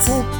It's a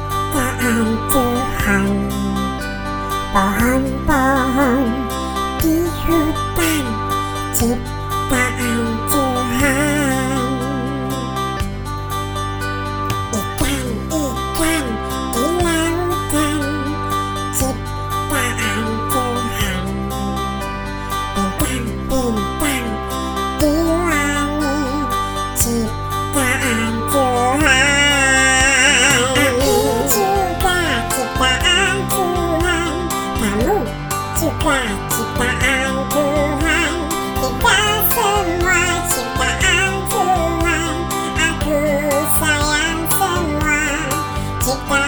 Hutan suka citaan Tuhan Kita semua ciptaan Tuhan Aku sayang semua ciptaan